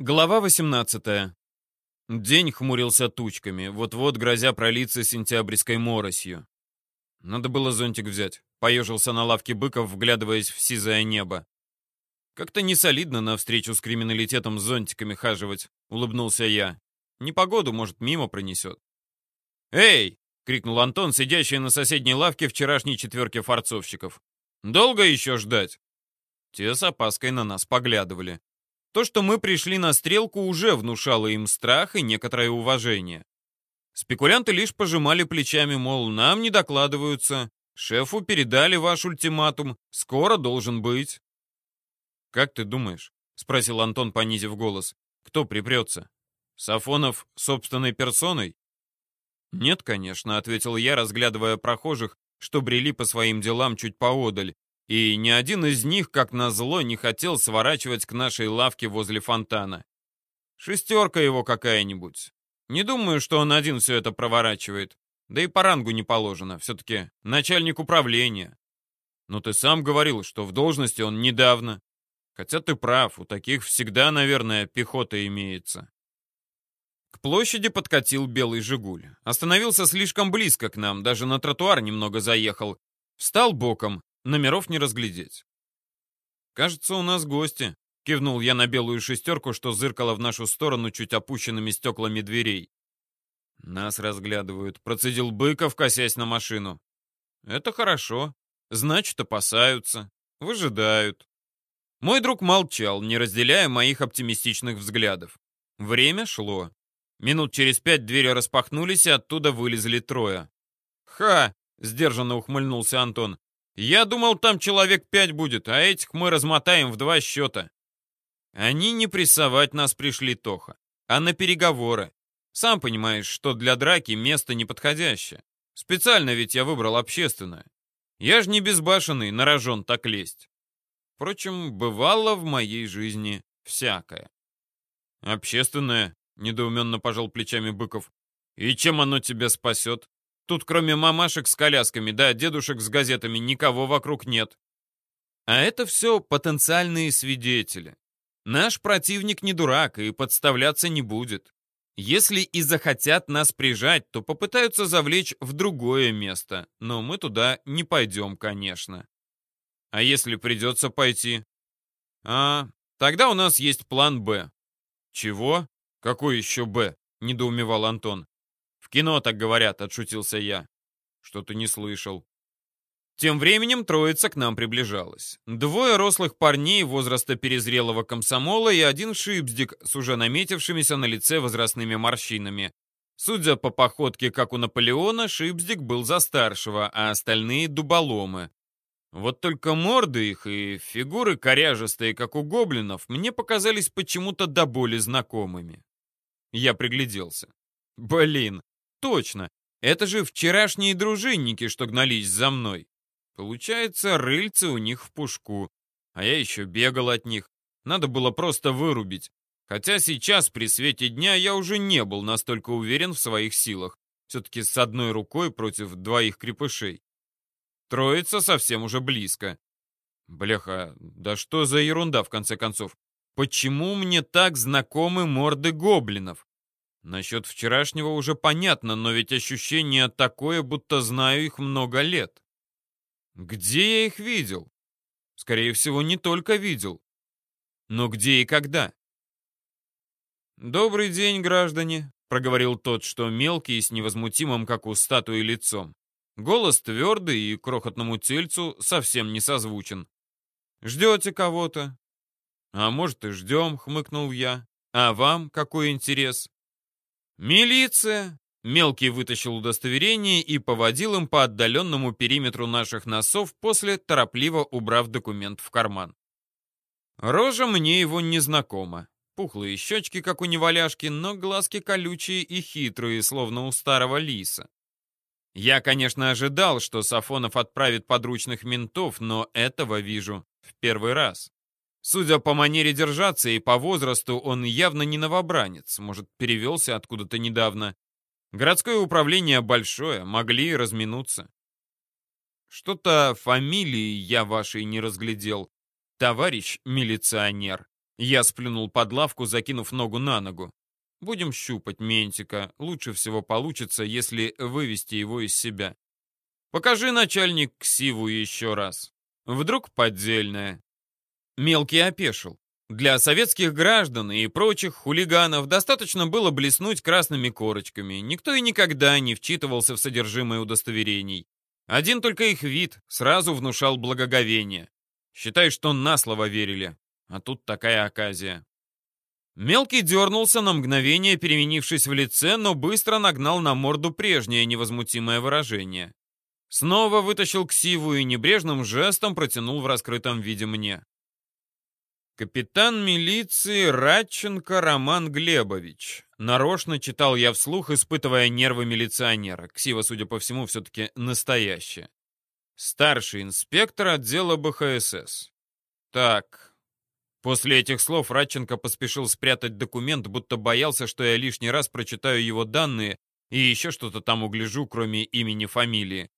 Глава 18. День хмурился тучками, вот-вот грозя пролиться сентябрьской моросью. Надо было зонтик взять. Поежился на лавке быков, вглядываясь в сизое небо. Как-то не солидно на встречу с криминалитетом с зонтиками хаживать, улыбнулся я. Непогоду, может, мимо пронесет. «Эй!» — крикнул Антон, сидящий на соседней лавке вчерашней четверки форцовщиков. «Долго еще ждать?» Те с опаской на нас поглядывали. То, что мы пришли на стрелку, уже внушало им страх и некоторое уважение. Спекулянты лишь пожимали плечами, мол, нам не докладываются, шефу передали ваш ультиматум, скоро должен быть. «Как ты думаешь?» — спросил Антон, понизив голос. «Кто припрется? Сафонов собственной персоной?» «Нет, конечно», — ответил я, разглядывая прохожих, что брели по своим делам чуть поодаль, и ни один из них, как назло, не хотел сворачивать к нашей лавке возле фонтана. Шестерка его какая-нибудь. Не думаю, что он один все это проворачивает. Да и по рангу не положено. Все-таки начальник управления. Но ты сам говорил, что в должности он недавно. Хотя ты прав, у таких всегда, наверное, пехота имеется. К площади подкатил белый «Жигуль». Остановился слишком близко к нам, даже на тротуар немного заехал. Встал боком, Номеров не разглядеть. «Кажется, у нас гости», — кивнул я на белую шестерку, что зыркала в нашу сторону чуть опущенными стеклами дверей. «Нас разглядывают», — процедил Быков, косясь на машину. «Это хорошо. Значит, опасаются, выжидают». Мой друг молчал, не разделяя моих оптимистичных взглядов. Время шло. Минут через пять двери распахнулись, и оттуда вылезли трое. «Ха!» — сдержанно ухмыльнулся Антон. Я думал, там человек пять будет, а этих мы размотаем в два счета. Они не прессовать нас пришли, Тоха, а на переговоры. Сам понимаешь, что для драки место неподходящее. Специально ведь я выбрал общественное. Я же не безбашенный, на рожон так лезть. Впрочем, бывало в моей жизни всякое. Общественное, недоуменно пожал плечами Быков. И чем оно тебя спасет? Тут кроме мамашек с колясками, да, дедушек с газетами, никого вокруг нет. А это все потенциальные свидетели. Наш противник не дурак и подставляться не будет. Если и захотят нас прижать, то попытаются завлечь в другое место, но мы туда не пойдем, конечно. А если придется пойти? А, тогда у нас есть план «Б». Чего? Какой еще «Б»? Недоумевал Антон. «В кино так говорят», — отшутился я. «Что-то не слышал». Тем временем троица к нам приближалась. Двое рослых парней возраста перезрелого комсомола и один шипздик с уже наметившимися на лице возрастными морщинами. Судя по походке, как у Наполеона, шипздик был за старшего, а остальные — дуболомы. Вот только морды их и фигуры коряжестые, как у гоблинов, мне показались почему-то до боли знакомыми. Я пригляделся. Блин, Точно, это же вчерашние дружинники, что гнались за мной. Получается, рыльцы у них в пушку, а я еще бегал от них. Надо было просто вырубить. Хотя сейчас, при свете дня, я уже не был настолько уверен в своих силах. Все-таки с одной рукой против двоих крепышей. Троица совсем уже близко. Бляха, да что за ерунда, в конце концов? Почему мне так знакомы морды гоблинов? Насчет вчерашнего уже понятно, но ведь ощущение такое, будто знаю их много лет. Где я их видел? Скорее всего, не только видел. Но где и когда? «Добрый день, граждане», — проговорил тот, что мелкий с невозмутимым, как у статуи, лицом. Голос твердый и крохотному тельцу совсем не созвучен. «Ждете кого-то?» «А может, и ждем», — хмыкнул я. «А вам какой интерес?» «Милиция!» Мелкий вытащил удостоверение и поводил им по отдаленному периметру наших носов, после торопливо убрав документ в карман. Рожа мне его не знакома. Пухлые щечки, как у неваляшки, но глазки колючие и хитрые, словно у старого лиса. Я, конечно, ожидал, что Сафонов отправит подручных ментов, но этого вижу в первый раз. Судя по манере держаться и по возрасту, он явно не новобранец, может, перевелся откуда-то недавно. Городское управление большое, могли разминуться. Что-то фамилии я вашей не разглядел. Товарищ милиционер. Я сплюнул под лавку, закинув ногу на ногу. Будем щупать Ментика. Лучше всего получится, если вывести его из себя. Покажи, начальник, ксиву еще раз. Вдруг поддельная. Мелкий опешил. Для советских граждан и прочих хулиганов достаточно было блеснуть красными корочками. Никто и никогда не вчитывался в содержимое удостоверений. Один только их вид сразу внушал благоговение. Считай, что на слово верили. А тут такая оказия. Мелкий дернулся на мгновение, переменившись в лице, но быстро нагнал на морду прежнее невозмутимое выражение. Снова вытащил ксиву и небрежным жестом протянул в раскрытом виде мне. «Капитан милиции Радченко Роман Глебович». Нарочно читал я вслух, испытывая нервы милиционера. Ксива, судя по всему, все-таки настоящая. Старший инспектор отдела БХСС. Так. После этих слов Радченко поспешил спрятать документ, будто боялся, что я лишний раз прочитаю его данные и еще что-то там угляжу, кроме имени фамилии.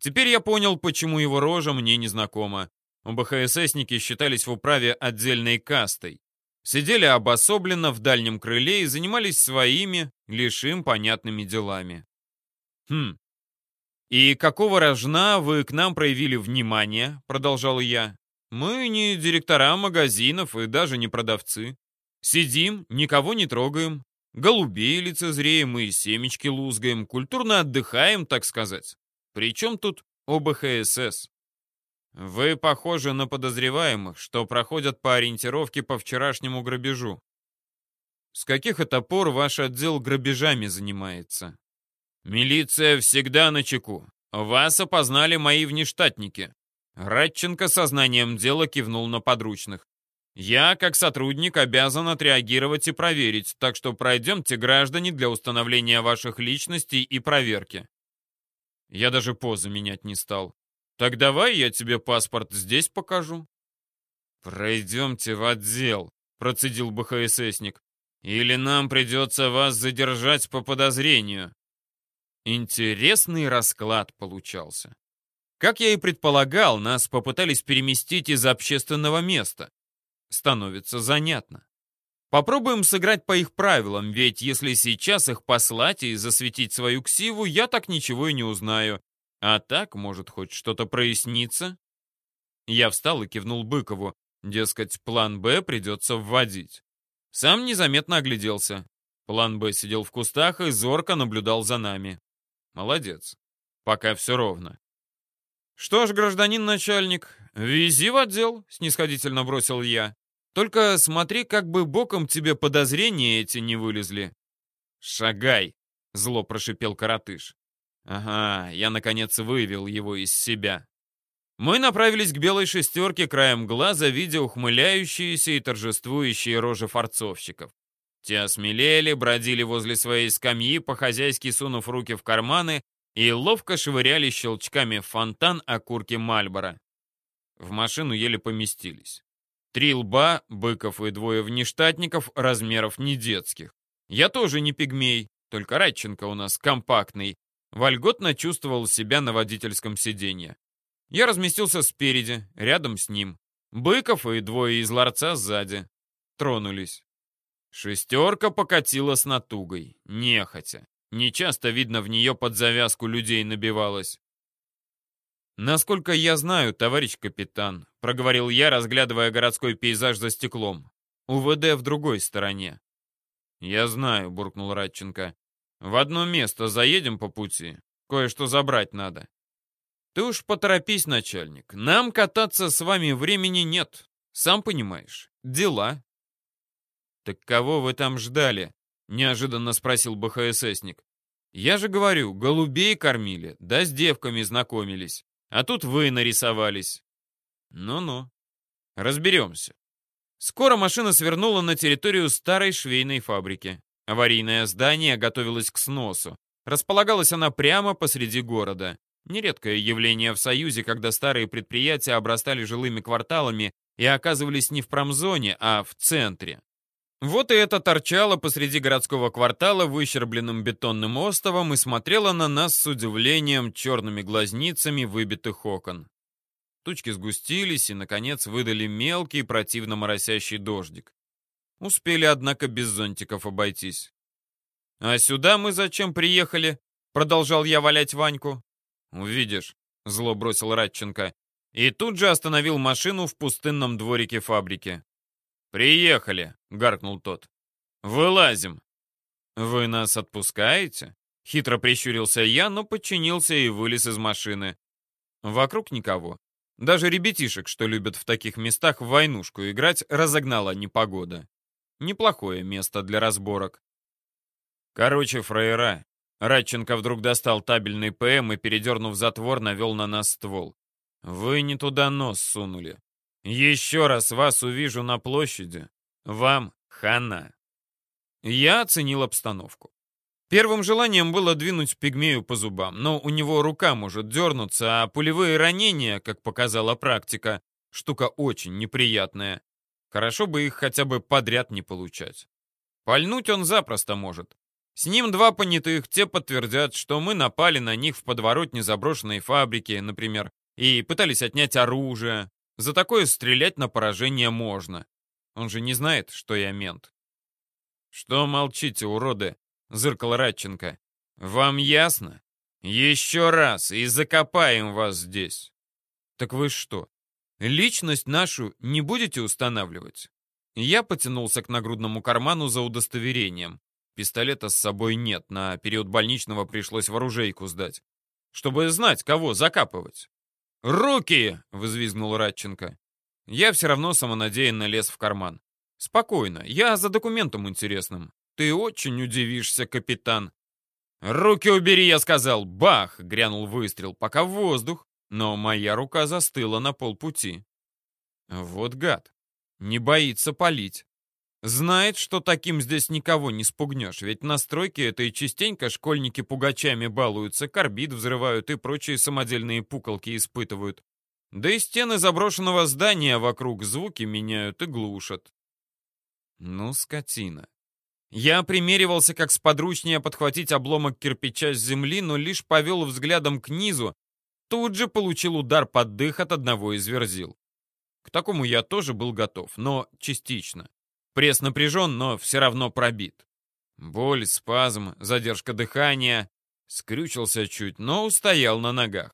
Теперь я понял, почему его рожа мне незнакома. БХССники считались в управе отдельной кастой. Сидели обособленно в дальнем крыле и занимались своими, лишь им понятными делами. «Хм. И какого рожна вы к нам проявили внимание?» — продолжал я. «Мы не директора магазинов и даже не продавцы. Сидим, никого не трогаем, голубей лицезреем и семечки лузгаем, культурно отдыхаем, так сказать. Причем тут ОБХСС? Вы похожи на подозреваемых, что проходят по ориентировке по вчерашнему грабежу. С каких это пор ваш отдел грабежами занимается? Милиция всегда на чеку. Вас опознали мои внештатники. Радченко сознанием дела кивнул на подручных. Я, как сотрудник, обязан отреагировать и проверить, так что пройдемте, граждане, для установления ваших личностей и проверки. Я даже позу менять не стал. Так давай я тебе паспорт здесь покажу. Пройдемте в отдел, процедил БХССник. Или нам придется вас задержать по подозрению. Интересный расклад получался. Как я и предполагал, нас попытались переместить из общественного места. Становится занятно. Попробуем сыграть по их правилам, ведь если сейчас их послать и засветить свою ксиву, я так ничего и не узнаю. А так, может, хоть что-то прояснится? Я встал и кивнул Быкову. Дескать, план «Б» придется вводить. Сам незаметно огляделся. План «Б» сидел в кустах и зорко наблюдал за нами. Молодец. Пока все ровно. «Что ж, гражданин начальник, вези в отдел», — снисходительно бросил я. «Только смотри, как бы боком тебе подозрения эти не вылезли». «Шагай», — зло прошипел коротыш. Ага, я наконец вывел его из себя. Мы направились к белой шестерке, краем глаза видя ухмыляющиеся и торжествующие рожи форцовщиков. Те осмелели, бродили возле своей скамьи, по-хозяйски сунув руки в карманы, и ловко швыряли щелчками в фонтан окурки Мальбора. В машину еле поместились. Три лба, быков и двое внештатников, размеров не детских. Я тоже не пигмей, только Радченко у нас компактный, вольготно чувствовал себя на водительском сиденье. Я разместился спереди, рядом с ним. Быков и двое из ларца сзади. Тронулись. Шестерка покатила с натугой, нехотя. Нечасто, видно, в нее под завязку людей набивалось. «Насколько я знаю, товарищ капитан», — проговорил я, разглядывая городской пейзаж за стеклом. «УВД в другой стороне». «Я знаю», — буркнул Радченко. В одно место заедем по пути. Кое-что забрать надо. Ты уж поторопись, начальник. Нам кататься с вами времени нет. Сам понимаешь, дела. Так кого вы там ждали? Неожиданно спросил БХССник. Я же говорю, голубей кормили, да с девками знакомились. А тут вы нарисовались. Ну-ну. Разберемся. Скоро машина свернула на территорию старой швейной фабрики. Аварийное здание готовилось к сносу. Располагалась она прямо посреди города. Нередкое явление в Союзе, когда старые предприятия обрастали жилыми кварталами и оказывались не в промзоне, а в центре. Вот и это торчало посреди городского квартала выщербленным бетонным остовом и смотрело на нас с удивлением черными глазницами выбитых окон. Тучки сгустились и, наконец, выдали мелкий противно моросящий дождик. Успели, однако, без зонтиков обойтись. «А сюда мы зачем приехали?» — продолжал я валять Ваньку. «Увидишь», — зло бросил Радченко. И тут же остановил машину в пустынном дворике фабрики. «Приехали», — гаркнул тот. «Вылазим». «Вы нас отпускаете?» Хитро прищурился я, но подчинился и вылез из машины. Вокруг никого. Даже ребятишек, что любят в таких местах в войнушку играть, разогнала непогода. Неплохое место для разборок. Короче, фраера. Радченко вдруг достал табельный ПМ и, передернув затвор, навел на нас ствол. Вы не туда нос сунули. Еще раз вас увижу на площади. Вам хана. Я оценил обстановку. Первым желанием было двинуть пигмею по зубам, но у него рука может дернуться, а пулевые ранения, как показала практика, штука очень неприятная. Хорошо бы их хотя бы подряд не получать. Пальнуть он запросто может. С ним два понятых, те подтвердят, что мы напали на них в подворотне заброшенной фабрики, например, и пытались отнять оружие. За такое стрелять на поражение можно. Он же не знает, что я мент. «Что молчите, уроды?» — зыркал Радченко. «Вам ясно? Еще раз, и закопаем вас здесь». «Так вы что, личность нашу не будете устанавливать?» Я потянулся к нагрудному карману за удостоверением. Пистолета с собой нет, на период больничного пришлось в оружейку сдать. Чтобы знать, кого закапывать. «Руки!» — взвизгнул Радченко. Я все равно самонадеянно лез в карман. «Спокойно, я за документом интересным. Ты очень удивишься, капитан». «Руки убери!» — я сказал. «Бах!» — грянул выстрел, пока воздух, но моя рука застыла на полпути. Вот гад. Не боится палить. Знает, что таким здесь никого не спугнешь, ведь на стройке этой частенько школьники пугачами балуются, карбид взрывают и прочие самодельные пуколки испытывают. Да и стены заброшенного здания вокруг звуки меняют и глушат. Ну, скотина. Я примеривался как сподручнее подхватить обломок кирпича с земли, но лишь повел взглядом к низу, тут же получил удар под дых от одного из верзил. К такому я тоже был готов, но частично. Пресс напряжен, но все равно пробит. Боль, спазм, задержка дыхания. Скрючился чуть, но устоял на ногах.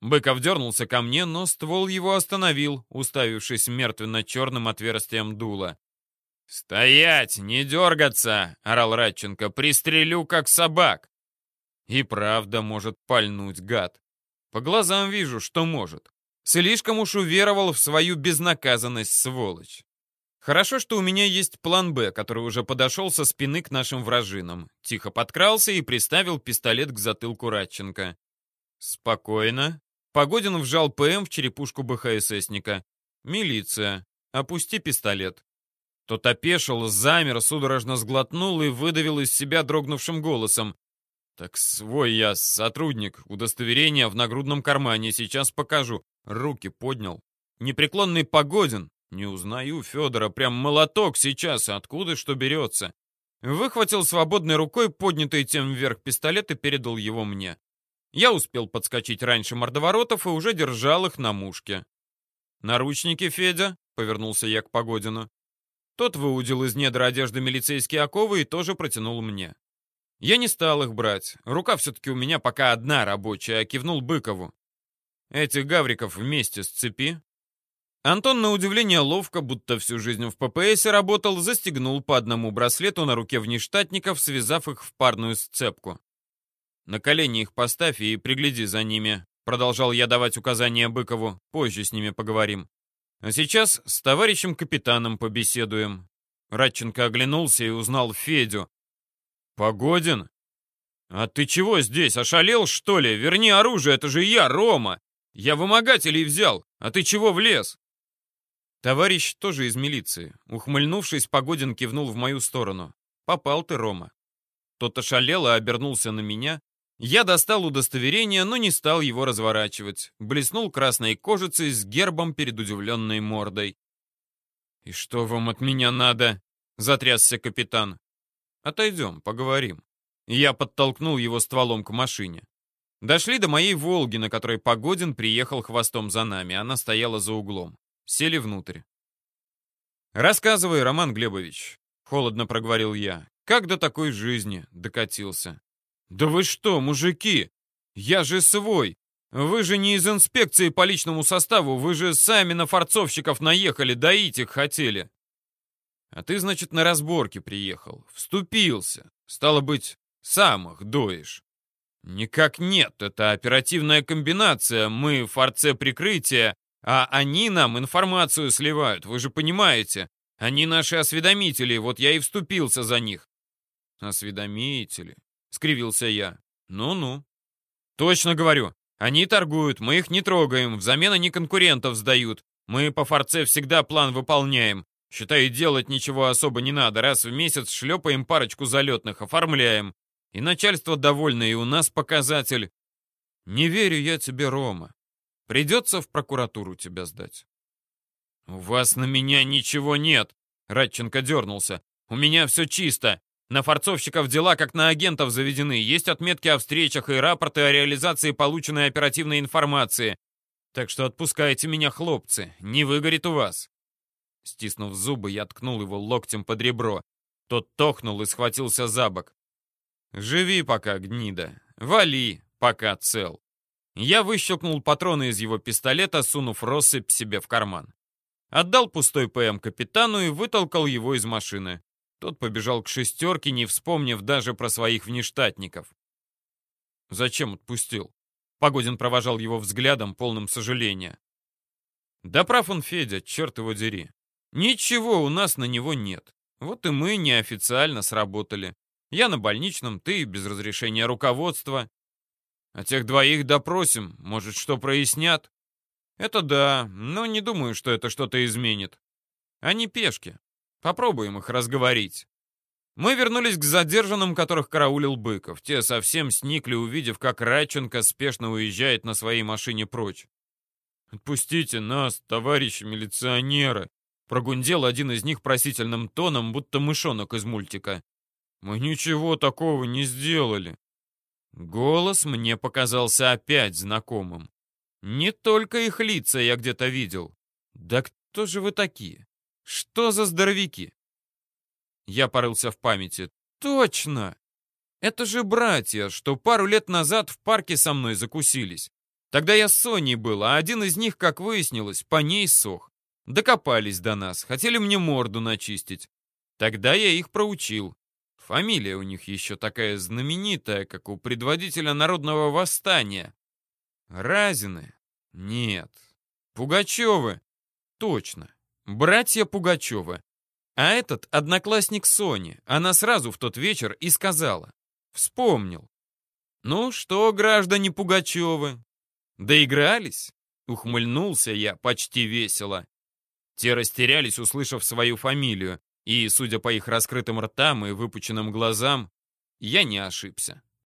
Быков дернулся ко мне, но ствол его остановил, уставившись мертвенно-черным отверстием дула. «Стоять! Не дергаться!» — орал Радченко. «Пристрелю, как собак!» И правда может пальнуть, гад. По глазам вижу, что может. Слишком уж уверовал в свою безнаказанность, сволочь. Хорошо, что у меня есть план «Б», который уже подошел со спины к нашим вражинам. Тихо подкрался и приставил пистолет к затылку Радченко. Спокойно. Погодин вжал ПМ в черепушку БХССника. «Милиция. Опусти пистолет». Тот опешил, замер, судорожно сглотнул и выдавил из себя дрогнувшим голосом. «Так свой я, сотрудник, удостоверение в нагрудном кармане, сейчас покажу». Руки поднял. Непреклонный Погодин, не узнаю Федора, прям молоток сейчас, откуда что берется. Выхватил свободной рукой поднятый тем вверх пистолет и передал его мне. Я успел подскочить раньше мордоворотов и уже держал их на мушке. «Наручники, Федя?» — повернулся я к Погодину. Тот выудил из недра одежды милицейские оковы и тоже протянул мне. Я не стал их брать. Рука все-таки у меня пока одна рабочая, а кивнул Быкову. Этих гавриков вместе сцепи, Антон, на удивление ловко, будто всю жизнь в ППСе работал, застегнул по одному браслету на руке внештатников, связав их в парную сцепку. «На колени их поставь и пригляди за ними», — продолжал я давать указания Быкову. «Позже с ними поговорим. А сейчас с товарищем капитаном побеседуем». Радченко оглянулся и узнал Федю. «Погодин? А ты чего здесь, ошалел, что ли? Верни оружие, это же я, Рома! Я вымогателей взял, а ты чего влез?» Товарищ тоже из милиции. Ухмыльнувшись, Погодин кивнул в мою сторону. «Попал ты, Рома». Тот ошалел и обернулся на меня. Я достал удостоверение, но не стал его разворачивать. Блеснул красной кожицей с гербом перед удивленной мордой. «И что вам от меня надо?» — затрясся капитан. «Отойдем, поговорим». Я подтолкнул его стволом к машине. Дошли до моей «Волги», на которой Погодин приехал хвостом за нами. Она стояла за углом. Сели внутрь. «Рассказывай, Роман Глебович, Холодно проговорил я. Как до такой жизни докатился? Да вы что, мужики? Я же свой. Вы же не из инспекции по личному составу, вы же сами на форцовщиков наехали, доить их хотели. А ты, значит, на разборки приехал, вступился. Стало быть, сам их доишь. Никак нет, это оперативная комбинация. Мы форце прикрытия, а они нам информацию сливают, вы же понимаете. Они наши осведомители, вот я и вступился за них. Осведомители, скривился я. Ну-ну. Точно говорю, они торгуют, мы их не трогаем, взамен они конкурентов сдают. Мы по форце всегда план выполняем. Считай, делать ничего особо не надо. Раз в месяц шлепаем парочку залетных, оформляем. И начальство довольно, и у нас показатель. Не верю я тебе, Рома. Придется в прокуратуру тебя сдать. У вас на меня ничего нет. Радченко дернулся. У меня все чисто. На форцовщиков дела как на агентов заведены. Есть отметки о встречах и рапорты о реализации полученной оперативной информации. Так что отпускайте меня, хлопцы. Не выгорит у вас. Стиснув зубы, я ткнул его локтем под ребро. Тот тохнул и схватился за бок. «Живи пока, гнида. Вали, пока цел». Я выщелкнул патроны из его пистолета, сунув россыпь себе в карман. Отдал пустой ПМ капитану и вытолкал его из машины. Тот побежал к шестерке, не вспомнив даже про своих внештатников. «Зачем отпустил?» Погодин провожал его взглядом, полным сожаления. «Да прав он, Федя, черт его дери. Ничего у нас на него нет. Вот и мы неофициально сработали. Я на больничном, ты без разрешения руководства. А тех двоих допросим, может, что прояснят? Это да, но не думаю, что это что-то изменит. Они пешки. Попробуем их разговорить. Мы вернулись к задержанным, которых караулил Быков. Те совсем сникли, увидев, как Радченко спешно уезжает на своей машине прочь. «Отпустите нас, товарищи милиционеры!» Прогундел один из них просительным тоном, будто мышонок из мультика. Мы ничего такого не сделали. Голос мне показался опять знакомым. Не только их лица я где-то видел. Да кто же вы такие? Что за здоровяки? Я порылся в памяти. Точно! Это же братья, что пару лет назад в парке со мной закусились. Тогда я с Соней был, а один из них, как выяснилось, по ней сох. Докопались до нас, хотели мне морду начистить. Тогда я их проучил. Фамилия у них еще такая знаменитая, как у предводителя народного восстания. Разины? Нет. Пугачевы? Точно. Братья Пугачевы. А этот одноклассник Сони. Она сразу в тот вечер и сказала. Вспомнил. Ну что, граждане Пугачевы, доигрались? Ухмыльнулся я почти весело. Те растерялись, услышав свою фамилию, и, судя по их раскрытым ртам и выпученным глазам, я не ошибся.